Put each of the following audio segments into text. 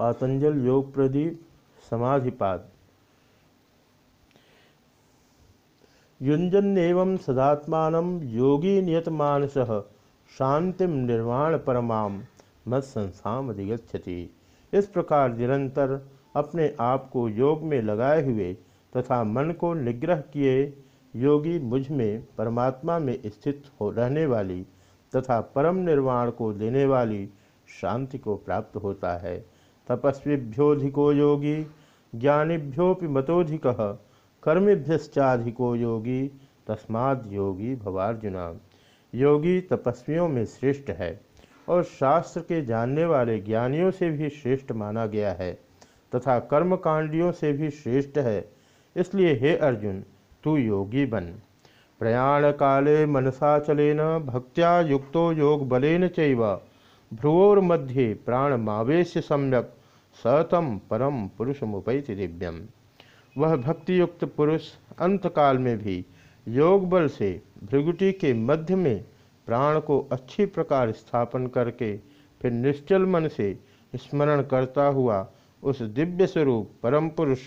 पातंजल योग प्रदीप समाधिपाद। युंजन सदात्मान योगी नियतमानस शांति निर्वाण परमा मत संस्थामधिगछति इस प्रकार निरंतर अपने आप को योग में लगाए हुए तथा मन को निग्रह किए योगी मुझमें, परमात्मा में स्थित हो रहने वाली तथा परम निर्वाण को देने वाली शांति को प्राप्त होता है। तपस्वीभ्योधिको योगी ज्ञानीभ्योपि मतोधिक कर्मभ्यश्चाधिको योगी, तस्माद योगी भवार्जुना। योगी तपस्वियों में श्रेष्ठ है और शास्त्र के जानने वाले ज्ञानियों से भी श्रेष्ठ माना गया है तथा कर्मकांडियों से भी श्रेष्ठ है। इसलिए हे अर्जुन, तू योगी बन। प्रयाण काले मनसा चलेन, भक्त्या युक्तो योग बलेन चैव। भ्रुवोर्मध्ये प्राणमावेश सम्यक। सतम परम पुरुष मुपैति दिव्यम वह भक्तियुक्त पुरुष अंतकाल में भी योग बल से भृगुटी के मध्य में प्राण को अच्छी प्रकार स्थापन करके फिर निश्चल मन से स्मरण करता हुआ उस दिव्य स्वरूप परम पुरुष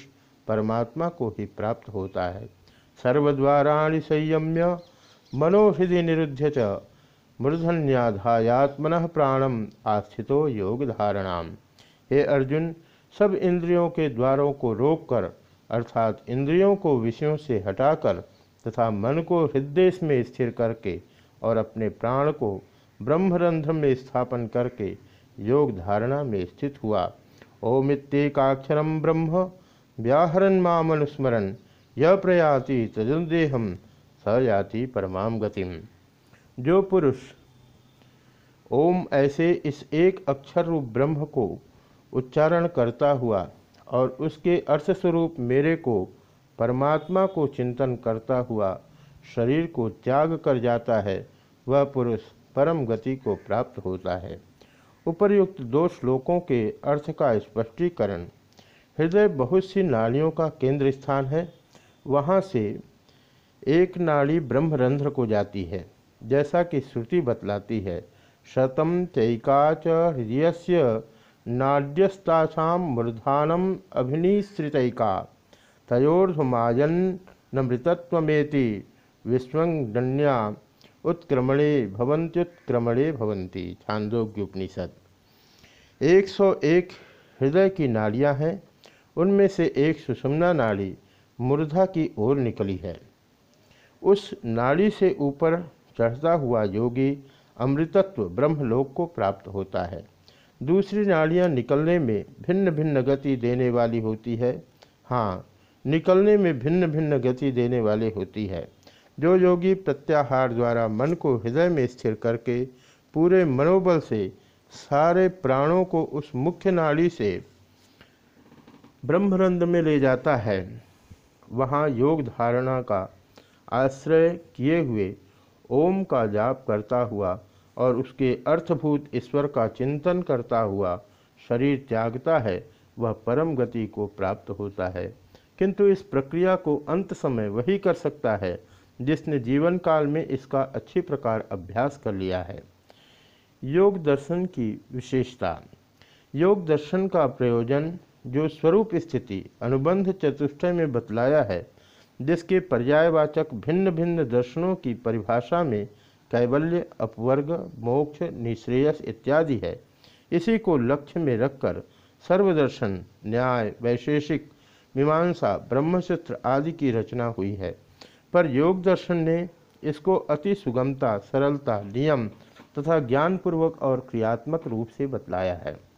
परमात्मा को ही प्राप्त होता है। सर्वद्वाराणि संयम्य मनोहृदय निरुद्ध च मूर्धन्याधायात्मन प्राणम आस्थितो योग धारणाम हे अर्जुन, सब इंद्रियों के द्वारों को रोककर, अर्थात इंद्रियों को विषयों से हटाकर तथा मन को हृदय में स्थिर करके और अपने प्राण को ब्रह्मरंध्र में स्थापन करके योग धारणा में स्थित हुआ। ओम ओमित्येकाक्षर ब्रह्म व्याहरण मामनुस्मरण यह प्रयाति तजुदेहम जाति परमाम गतिम। जो पुरुष, ओम ऐसे इस एक अक्षर रूप ब्रह्म को उच्चारण करता हुआ और उसके अर्थ स्वरूप मेरे को, परमात्मा को चिंतन करता हुआ शरीर को त्याग कर जाता है, वह पुरुष परम गति को प्राप्त होता है। उपर्युक्त दो श्लोकों के अर्थ का स्पष्टीकरण। हृदय बहुत सी नाड़ियों का केंद्र स्थान है। वहाँ से एक नाड़ी ब्रह्मरंध्र को जाती है, जैसा कि श्रुति बतलाती है, शतम चैका चैकाच हृदय नाड्यस्तासां मूर्धानम अभिनिश्रितैका तयोर्धमायन्नमृतत्वमेति विश्वंगण्या उत्क्रमणे भवंत्युत्क्रमणे भवंती छांदोग्योपनिषद। 101 हृदय की नाड़ियाँ हैं। उनमें से एक सुषमना नाड़ी मूर्धा की ओर निकली है। उस नाड़ी से ऊपर चढ़ता हुआ योगी अमृतत्व ब्रह्मलोक को प्राप्त होता है। दूसरी नाड़ियाँ निकलने में भिन्न भिन्न गति देने वाली होती है। हाँ निकलने में भिन्न भिन्न गति देने वाली होती है। जो योगी प्रत्याहार द्वारा मन को हृदय में स्थिर करके पूरे मनोबल से सारे प्राणों को उस मुख्य नाड़ी से ब्रह्मरंद में ले जाता है, वहाँ योग धारणा का आश्रय किए हुए ओम का जाप करता हुआ और उसके अर्थभूत ईश्वर का चिंतन करता हुआ शरीर त्यागता है, वह परम गति को प्राप्त होता है। किंतु इस प्रक्रिया को अंत समय वही कर सकता है, जिसने जीवन काल में इसका अच्छी प्रकार अभ्यास कर लिया है। योग दर्शन की विशेषता। योग दर्शन का प्रयोजन जो स्वरूप स्थिति, अनुबंध चतुष्टय में बतलाया है, जिसके पर्यायवाचक भिन्न भिन्न दर्शनों की परिभाषा में कैवल्य, अपवर्ग, मोक्ष, निश्रेयस इत्यादि है। इसी को लक्ष्य में रखकर सर्वदर्शन, न्याय, वैशेषिक, मीमांसा, ब्रह्मसूत्र आदि की रचना हुई है। पर योग दर्शन ने इसको अति सुगमता, सरलता, नियम तथा ज्ञानपूर्वक और क्रियात्मक रूप से बतलाया है।